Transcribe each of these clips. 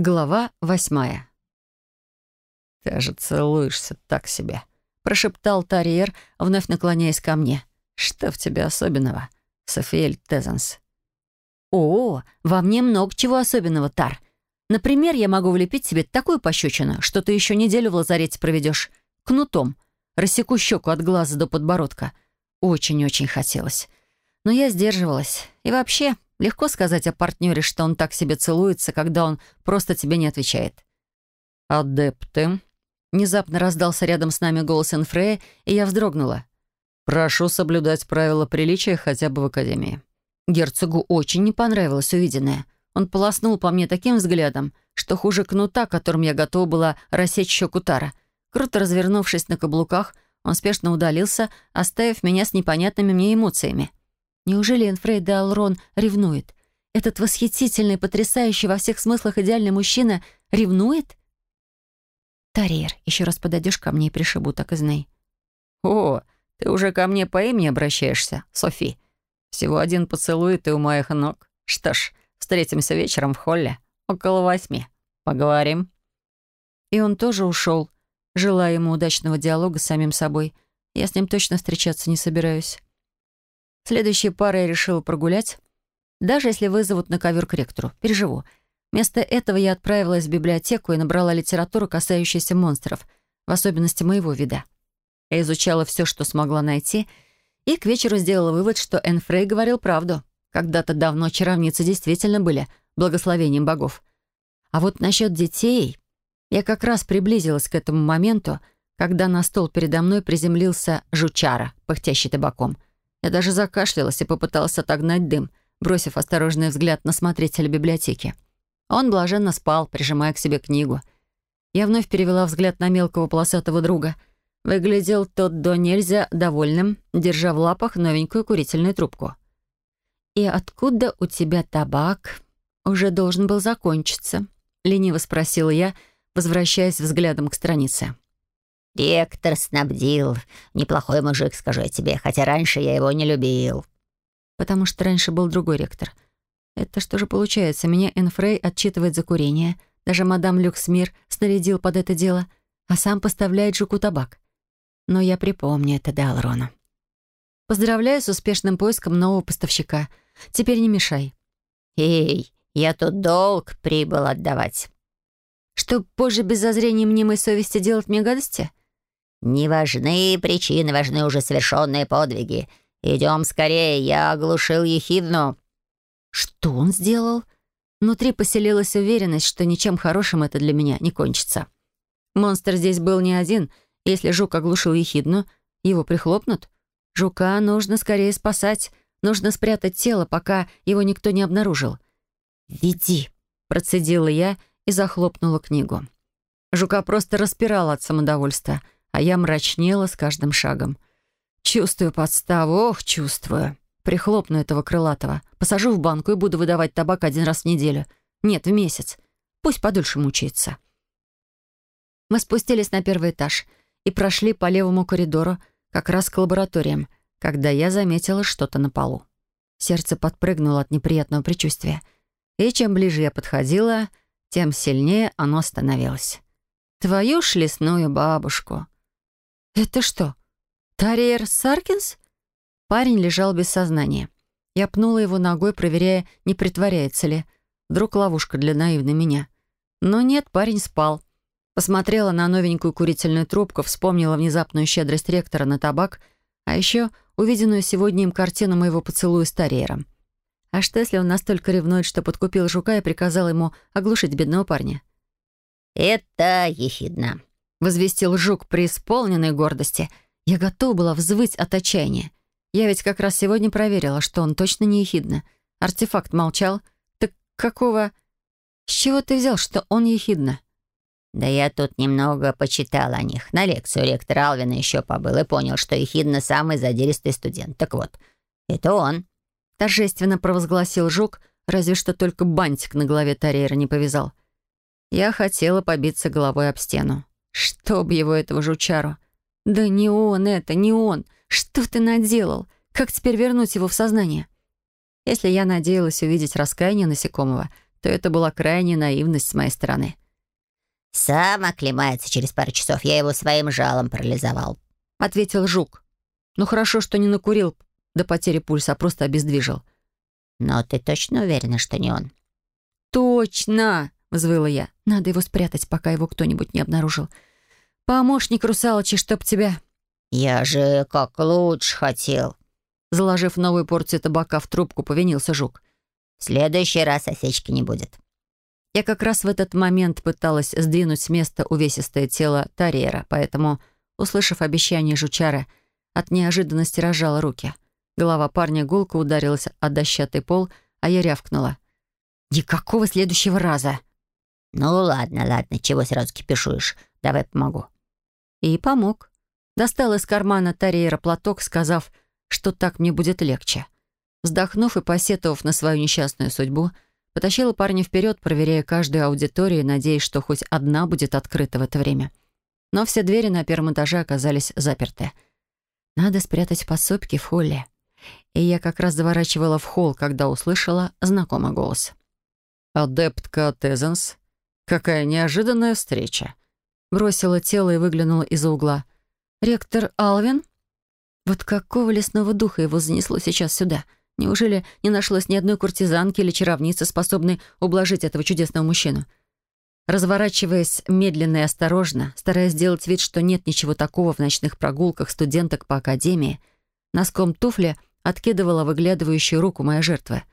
Глава восьмая. «Ты же целуешься так себе», — прошептал Тарьер, вновь наклоняясь ко мне. «Что в тебе особенного, Софиэль Тезенс?» «О, во мне много чего особенного, Тар. Например, я могу влепить себе такую пощечину, что ты еще неделю в лазарете проведешь. Кнутом. Рассеку щеку от глаза до подбородка. Очень-очень хотелось. Но я сдерживалась. И вообще, Легко сказать о партнере, что он так себе целуется, когда он просто тебе не отвечает. «Адепты», — внезапно раздался рядом с нами голос Энфрея, и я вздрогнула. «Прошу соблюдать правила приличия хотя бы в Академии». Герцогу очень не понравилось увиденное. Он полоснул по мне таким взглядом, что хуже кнута, которым я готова была рассечь щеку Тара. Круто развернувшись на каблуках, он спешно удалился, оставив меня с непонятными мне эмоциями. Неужели Энфрей де Алрон ревнует? Этот восхитительный, потрясающий во всех смыслах идеальный мужчина ревнует? Тарьер, еще раз подойдешь ко мне и пришибу, так и знай. О, ты уже ко мне по имени обращаешься, Софи. Всего один поцелуй, ты у моих ног. Что ж, встретимся вечером в холле, около восьми. Поговорим. И он тоже ушел, желая ему удачного диалога с самим собой. Я с ним точно встречаться не собираюсь. Следующей парой я решила прогулять. Даже если вызовут на ковер к ректору. Переживу. Вместо этого я отправилась в библиотеку и набрала литературу, касающуюся монстров, в особенности моего вида. Я изучала все, что смогла найти, и к вечеру сделала вывод, что Энфрей говорил правду. Когда-то давно чаровницы действительно были благословением богов. А вот насчет детей... Я как раз приблизилась к этому моменту, когда на стол передо мной приземлился жучара, пыхтящий табаком — я даже закашлялась и попыталась отогнать дым, бросив осторожный взгляд на смотрителя библиотеки. Он блаженно спал, прижимая к себе книгу. Я вновь перевела взгляд на мелкого полосатого друга. Выглядел тот до нельзя довольным, держа в лапах новенькую курительную трубку. «И откуда у тебя табак? Уже должен был закончиться», — лениво спросила я, возвращаясь взглядом к странице. «Ректор снабдил. Неплохой мужик, скажу я тебе, хотя раньше я его не любил». «Потому что раньше был другой ректор. Это что же получается? Меня Энфрей отчитывает за курение. Даже мадам Люксмир снарядил под это дело, а сам поставляет жуку табак. Но я припомню это Далрону. Поздравляю с успешным поиском нового поставщика. Теперь не мешай». «Эй, я тут долг прибыл отдавать». «Чтоб позже без зазрения мнимой совести делать мне гадости?» «Не важны причины, важны уже совершенные подвиги. Идем скорее, я оглушил ехидну». «Что он сделал?» Внутри поселилась уверенность, что ничем хорошим это для меня не кончится. Монстр здесь был не один. Если жук оглушил ехидну, его прихлопнут. Жука нужно скорее спасать. Нужно спрятать тело, пока его никто не обнаружил. «Веди», — процедила я и захлопнула книгу. Жука просто распирала от самодовольства — а я мрачнела с каждым шагом. Чувствую подставу, ох, чувствую. Прихлопну этого крылатого, посажу в банку и буду выдавать табак один раз в неделю. Нет, в месяц. Пусть подольше мучается. Мы спустились на первый этаж и прошли по левому коридору, как раз к лабораториям, когда я заметила что-то на полу. Сердце подпрыгнуло от неприятного предчувствия. И чем ближе я подходила, тем сильнее оно становилось. Твою ж лесную бабушку. «Это что, Тарьер Саркинс?» Парень лежал без сознания. Я пнула его ногой, проверяя, не притворяется ли. Вдруг ловушка для наивной меня. Но нет, парень спал. Посмотрела на новенькую курительную трубку, вспомнила внезапную щедрость ректора на табак, а еще увиденную сегодня им картину моего поцелуя с Тарьером. А что, если он настолько ревнует, что подкупил жука и приказал ему оглушить бедного парня? «Это ехидно», — возвестил жук при исполненной гордости. Я готова была взвыть от отчаяния. Я ведь как раз сегодня проверила, что он точно не ехидно. Артефакт молчал. Так какого... С чего ты взял, что он ехидно? «Да я тут немного почитал о них. На лекцию ректора Алвина еще побыл и понял, что Ехидна самый задиристый студент. Так вот, это он». Торжественно провозгласил жук, разве что только бантик на голове Тарьера не повязал. Я хотела побиться головой об стену. Чтоб его этого жучару. Да не он это, не он. Что ты наделал? Как теперь вернуть его в сознание? Если я надеялась увидеть раскаяние насекомого, то это была крайняя наивность с моей стороны. «Сам оклемается через пару часов. Я его своим жалом парализовал», — ответил Жук. «Ну хорошо, что не накурил до потери пульса, а просто обездвижил». «Но ты точно уверена, что не он?» «Точно!» — взвыла я. «Надо его спрятать, пока его кто-нибудь не обнаружил. Помощник русалочи, чтоб тебя...» «Я же как лучше хотел!» Заложив новую порцию табака в трубку, повинился Жук. «В следующий раз осечки не будет». Я как раз в этот момент пыталась сдвинуть с места увесистое тело Тарьера, поэтому, услышав обещание жучара, от неожиданности разжала руки. Голова парня гулко ударилась о дощатый пол, а я рявкнула. «Никакого следующего раза!» «Ну ладно, ладно, чего сразу кипишуешь? Давай помогу». И помог. Достал из кармана Тарьера платок, сказав, что так мне будет легче. Вздохнув и посетовав на свою несчастную судьбу, потащила парня вперед, проверяя каждую аудиторию, надеясь, что хоть одна будет открыта в это время. Но все двери на первом этаже оказались заперты. Надо спрятать в подсобке в холле. И я как раз заворачивала в холл, когда услышала знакомый голос. «Адептка Тезенс, какая неожиданная встреча!» Бросила тело и выглянула из-за угла. «Ректор Алвин?» Вот какого лесного духа его занесло сейчас сюда? Неужели не нашлось ни одной куртизанки или чаровницы, способной ублажить этого чудесного мужчину? Разворачиваясь медленно и осторожно, стараясь сделать вид, что нет ничего такого в ночных прогулках студенток по академии, носком туфли откидывала выглядывающую руку моя жертва.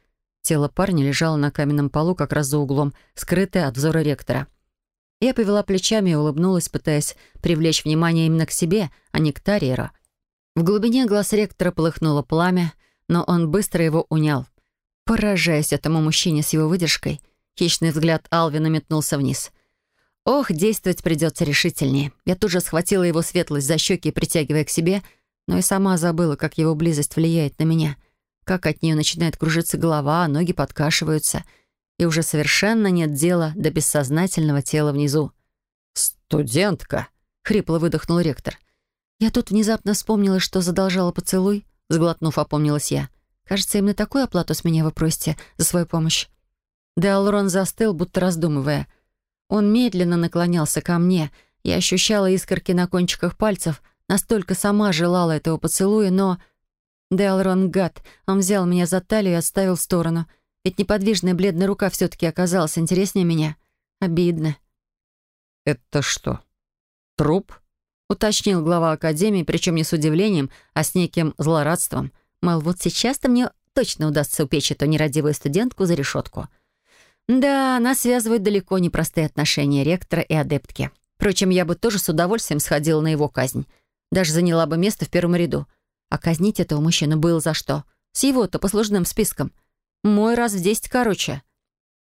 Тело парня лежало на каменном полу как раз за углом, скрытое от взора ректора. Я повела плечами и улыбнулась, пытаясь привлечь внимание именно к себе, а не к Тарьеру — в глубине глаз ректора полыхнуло пламя, но он быстро его унял. Поражаясь этому мужчине с его выдержкой, хищный взгляд Алвина метнулся вниз. Ох, действовать придется решительнее. Я тут же схватила его светлость за щеки, притягивая к себе, но и сама забыла, как его близость влияет на меня. Как от нее начинает кружиться голова, а ноги подкашиваются. И уже совершенно нет дела до бессознательного тела внизу. «Студентка!» — хрипло выдохнул ректор. Я тут внезапно вспомнила, что задолжала поцелуй. Сглотнув, опомнилась я. Кажется, именно такую оплату с меня вы просите за свою помощь. Деалрон застыл, будто раздумывая. Он медленно наклонялся ко мне. Я ощущала искорки на кончиках пальцев, настолько сама желала этого поцелуя, но... Деалрон гад. Он взял меня за талию и отставил в сторону. Ведь неподвижная бледная рука все-таки оказалась интереснее меня. Обидно. «Это что, труп?» уточнил глава Академии, причем не с удивлением, а с неким злорадством. Мол, вот сейчас-то мне точно удастся упечь эту нерадивую студентку за решетку. Да, нас связывают далеко не простые отношения ректора и адептки. Впрочем, я бы тоже с удовольствием сходила на его казнь. Даже заняла бы место в первом ряду. А казнить этого мужчину было за что. С его-то послужным списком. Мой раз в десять короче.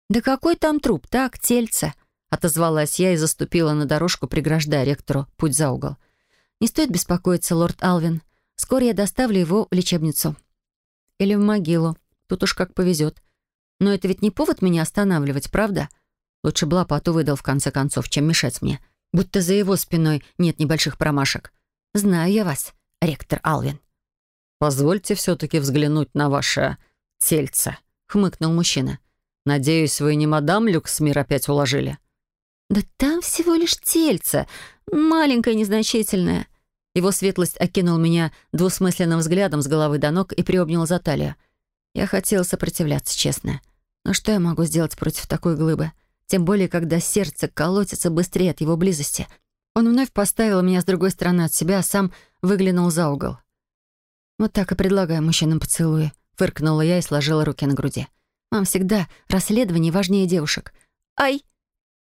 Да какой там труп, так, тельце. Отозвалась я и заступила на дорожку, преграждая ректору путь за угол. «Не стоит беспокоиться, лорд Алвин. Скоро я доставлю его в лечебницу. Или в могилу. Тут уж как повезет. Но это ведь не повод меня останавливать, правда? Лучше бы лопату выдал в конце концов, чем мешать мне. Будто за его спиной нет небольших промашек. Знаю я вас, ректор Алвин». «Позвольте все-таки взглянуть на ваше тельце», — хмыкнул мужчина. «Надеюсь, вы не мадам Люксмир опять уложили?» «Да там всего лишь тельце, маленькое, незначительное». Его светлость окинул меня двусмысленным взглядом с головы до ног и приобнял за талию. Я хотела сопротивляться, честно. Но что я могу сделать против такой глыбы? Тем более, когда сердце колотится быстрее от его близости. Он вновь поставил меня с другой стороны от себя, а сам выглянул за угол. «Вот так и предлагаю мужчинам поцелуи», — фыркнула я и сложила руки на груди. «Вам всегда расследование важнее девушек». «Ай!»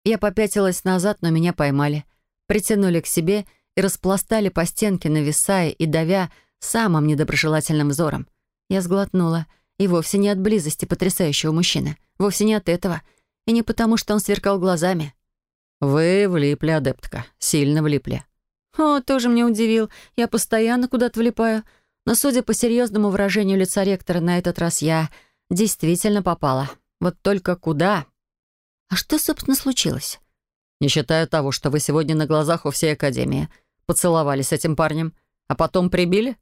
Я попятилась назад, но меня поймали. Притянули к себе и распластали по стенке, нависая и давя самым недоброжелательным взором. Я сглотнула. И вовсе не от близости потрясающего мужчины. Вовсе не от этого. И не потому, что он сверкал глазами. «Вы влипли, адептка. Сильно влипли». «О, тоже мне удивил. Я постоянно куда-то влипаю. Но, судя по серьезному выражению лица ректора, на этот раз я действительно попала. Вот только куда?» А что, собственно, случилось? Не считая того, что вы сегодня на глазах у всей Академии поцеловались с этим парнем, а потом прибили?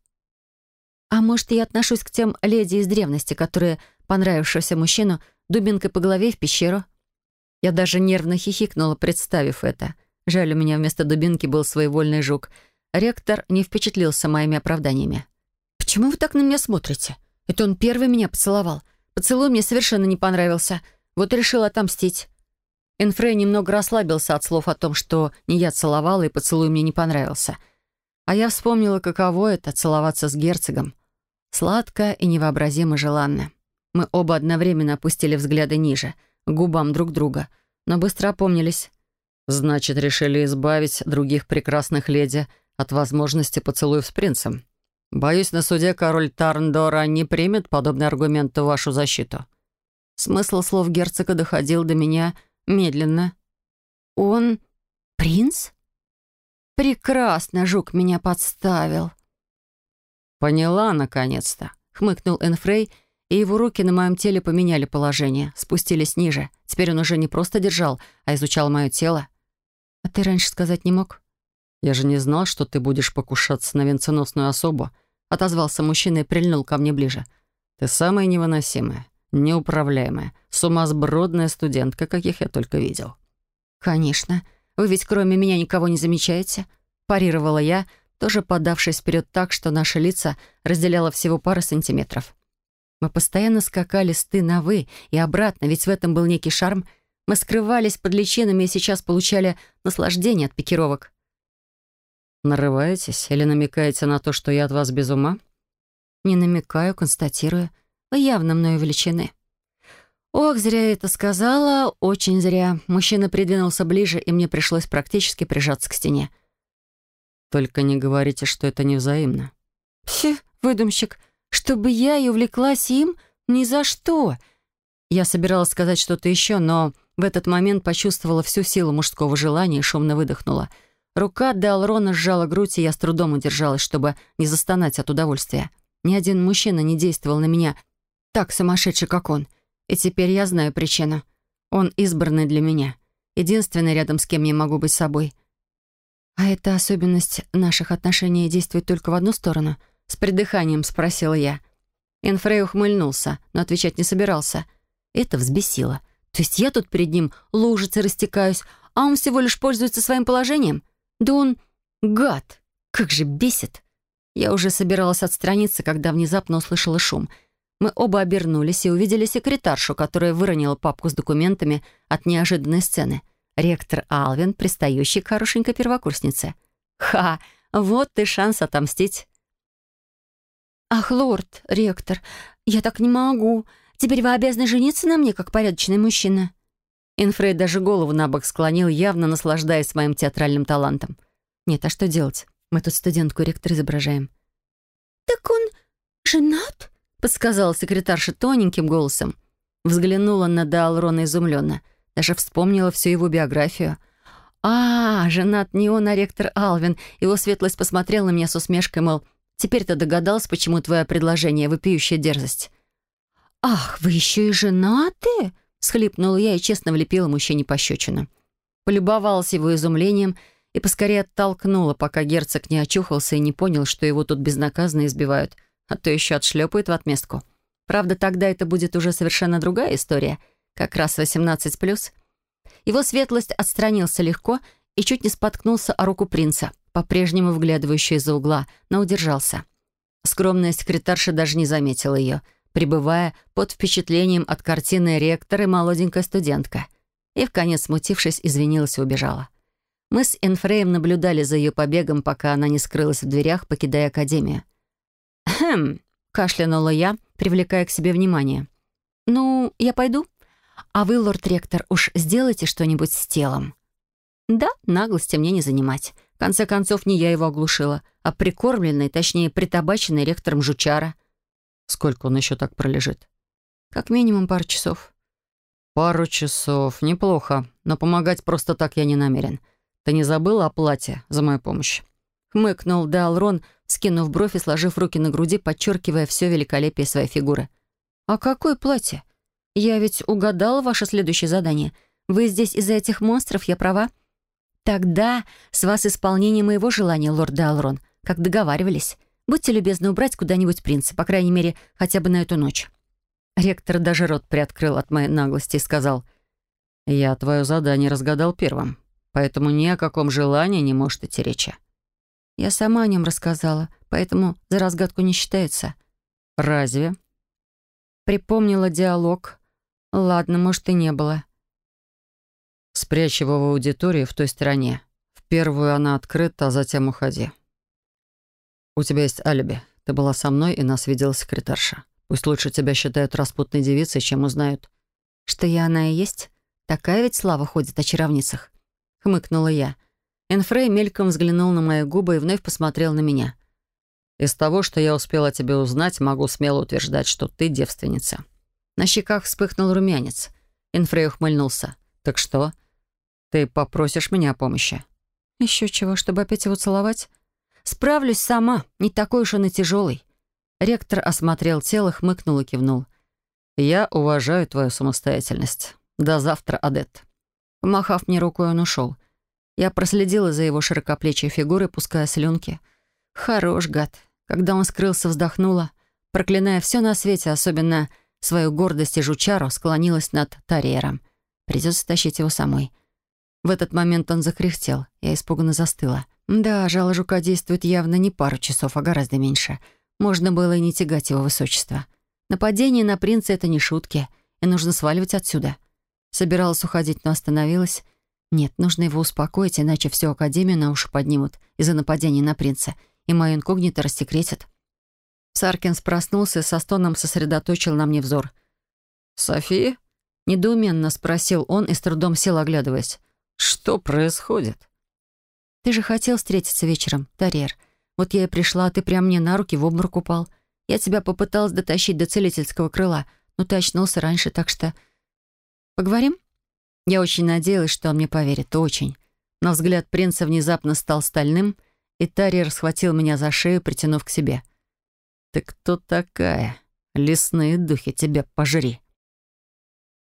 А может, я отношусь к тем леди из древности, которые понравившегося мужчину дубинкой по голове в пещеру. Я даже нервно хихикнула, представив это. Жаль, у меня вместо дубинки был своевольный жук. Ректор не впечатлился моими оправданиями. «Почему вы так на меня смотрите? Это он первый меня поцеловал. Поцелуй мне совершенно не понравился. Вот решил отомстить». Энфрей немного расслабился от слов о том, что не я целовала, и поцелуй мне не понравился. А я вспомнила, каково это — целоваться с герцогом. Сладко и невообразимо желанно. Мы оба одновременно опустили взгляды ниже, к губам друг друга, но быстро опомнились. «Значит, решили избавить других прекрасных леди от возможности поцелуев с принцем. Боюсь, на суде король Тарндора не примет подобный аргумент в вашу защиту». Смысл слов герцога доходил до меня медленно. «Он принц?» «Прекрасно жук меня подставил». «Поняла, наконец-то», — хмыкнул Энфрей, и его руки на моем теле поменяли положение, спустились ниже. Теперь он уже не просто держал, а изучал мое тело. «А ты раньше сказать не мог?» «Я же не знал, что ты будешь покушаться на венценосную особу», — отозвался мужчина и прильнул ко мне ближе. «Ты самая невыносимая, неуправляемая, сумасбродная студентка, каких я только видел». «Конечно. Вы ведь кроме меня никого не замечаете?» — парировала я, тоже подавшись вперед так, что наши лица разделяло всего пара сантиметров. Мы постоянно скакали с «ты» на «вы» и обратно, ведь в этом был некий шарм. Мы скрывались под личинами и сейчас получали наслаждение от пикировок. «Нарываетесь или намекаете на то, что я от вас без ума?» «Не намекаю, констатирую. Вы явно мною увлечены». Ох, зря я это сказала, очень зря. Мужчина придвинулся ближе, и мне пришлось практически прижаться к стене. «Только не говорите, что это невзаимно». «Пф, выдумщик, чтобы я и увлеклась им? Ни за что!» Я собиралась сказать что-то еще, но в этот момент почувствовала всю силу мужского желания и шумно выдохнула. Рука Деалрона сжала грудь, и я с трудом удержалась, чтобы не застонать от удовольствия. Ни один мужчина не действовал на меня так сумасшедше, как он. И теперь я знаю причину. Он избранный для меня. Единственный, рядом с кем я могу быть собой. А эта особенность наших отношений действует только в одну сторону? С придыханием спросила я. Инфрей ухмыльнулся, но отвечать не собирался. Это взбесило. То есть я тут перед ним лужицей растекаюсь, а он всего лишь пользуется своим положением? Да он гад! Как же бесит! Я уже собиралась отстраниться, когда внезапно услышала шум. Мы оба обернулись и увидели секретаршу, которая выронила папку с документами от неожиданной сцены. Ректор Алвин, пристающий к хорошенькой первокурснице. «Ха! Вот ты шанс отомстить!» «Ах, лорд, ректор, я так не могу. Теперь вы обязаны жениться на мне, как порядочный мужчина». Инфрей даже голову на бок склонил, явно наслаждаясь моим театральным талантом. «Нет, а что делать? Мы тут студентку ректор изображаем». «Так он женат?» — подсказала секретарша тоненьким голосом. Взглянула на Даалрона изумленно. Даже вспомнила всю его биографию. «А, женат не он, а ректор Алвин. Его светлость посмотрел на меня с усмешкой, мол, теперь ты догадался, почему твое предложение — вопиющая дерзость». «Ах, вы еще и женаты?» Схлипнула я и честно влепила мужчине пощечину. Полюбовалась его изумлением и поскорее оттолкнула, пока герцог не очухался и не понял, что его тут безнаказанно избивают, а то еще отшлепают в отместку. Правда, тогда это будет уже совершенно другая история, как раз 18+. Его светлость отстранился легко и чуть не споткнулся о руку принца, по-прежнему вглядывающую из-за угла, но удержался. Скромная секретарша даже не заметила ее — пребывая под впечатлением от картины ректора и молоденькая студентка. И, в конец смутившись, извинилась и убежала. Мы с Энфреем наблюдали за ее побегом, пока она не скрылась в дверях, покидая академию. «Хм», — кашлянула я, привлекая к себе внимание. «Ну, я пойду. А вы, лорд-ректор, уж сделайте что-нибудь с телом». «Да, наглости мне не занимать. В конце концов, не я его оглушила, а прикормленный, точнее, притабаченный ректором жучара — Сколько он еще так пролежит? Как минимум пару часов. Пару часов. Неплохо. Но помогать просто так я не намерен. Ты не забыла о плате за мою помощь? Хмыкнул Далрон, скинув бровь и сложив руки на груди, подчеркивая все великолепие своей фигуры. «А какое платье? Я ведь угадала ваше следующее задание. Вы здесь из-за этих монстров, я права?» «Тогда с вас исполнение моего желания, лорд Далрон, как договаривались. Будьте любезны убрать куда-нибудь принца, по крайней мере, хотя бы на эту ночь». Ректор даже рот приоткрыл от моей наглости и сказал, «Я твое задание разгадал первым, поэтому ни о каком желании не может идти речи». Я сама о нем рассказала, поэтому за разгадку не считается. «Разве?» Припомнила диалог. Ладно, может, и не было. «Спрячь его в аудитории в той стороне. В первую она открыта, а затем уходи. У тебя есть алиби. Ты была со мной, и нас видела секретарша. Пусть лучше тебя считают распутной девицей, чем узнают». «Что я она и есть? Такая ведь слава ходит о чаровницах», — хмыкнула я. Энфрей мельком взглянул на мои губы и вновь посмотрел на меня. «Из того, что я успела тебе узнать, могу смело утверждать, что ты девственница». На щеках вспыхнул румянец. Энфрей ухмыльнулся. «Так что? Ты попросишь меня о помощи?» «Еще чего, чтобы опять его целовать?» «Справлюсь сама, не такой уж он и тяжелый». Ректор осмотрел тело, хмыкнул и кивнул. «Я уважаю твою самостоятельность. До завтра, Адет». Помахав мне рукой, он ушел. Я проследила за его широкоплечей фигурой, пуская слюнки. Хорош, гад. Когда он скрылся, вздохнула, проклиная все на свете, особенно свою гордость и жучару, склонилась над Тарьером. Придется тащить его самой. В этот момент он закряхтел. Я испуганно застыла. Да, жало жука действует явно не пару часов, а гораздо меньше. Можно было и не тягать его высочество. Нападение на принца — это не шутки, и нужно сваливать отсюда. Собиралась уходить, но остановилась — нет, нужно его успокоить, иначе всю Академию на уши поднимут из-за нападения на принца, и мое инкогнито рассекретят. Саркинс проснулся и со стоном сосредоточил на мне взор. «София?» — недоуменно спросил он и с трудом сел, оглядываясь. «Что происходит?» «Ты же хотел встретиться вечером, Тарьер. Вот я и пришла, а ты прямо мне на руки в обморок упал. Я тебя попыталась дотащить до целительского крыла, но ты очнулся раньше, так что... Поговорим?» Я очень надеялась, что он мне поверит, очень. Но взгляд принца внезапно стал стальным, и Тарьер схватил меня за шею, притянув к себе. «Ты кто такая? Лесные духи, тебя пожри!»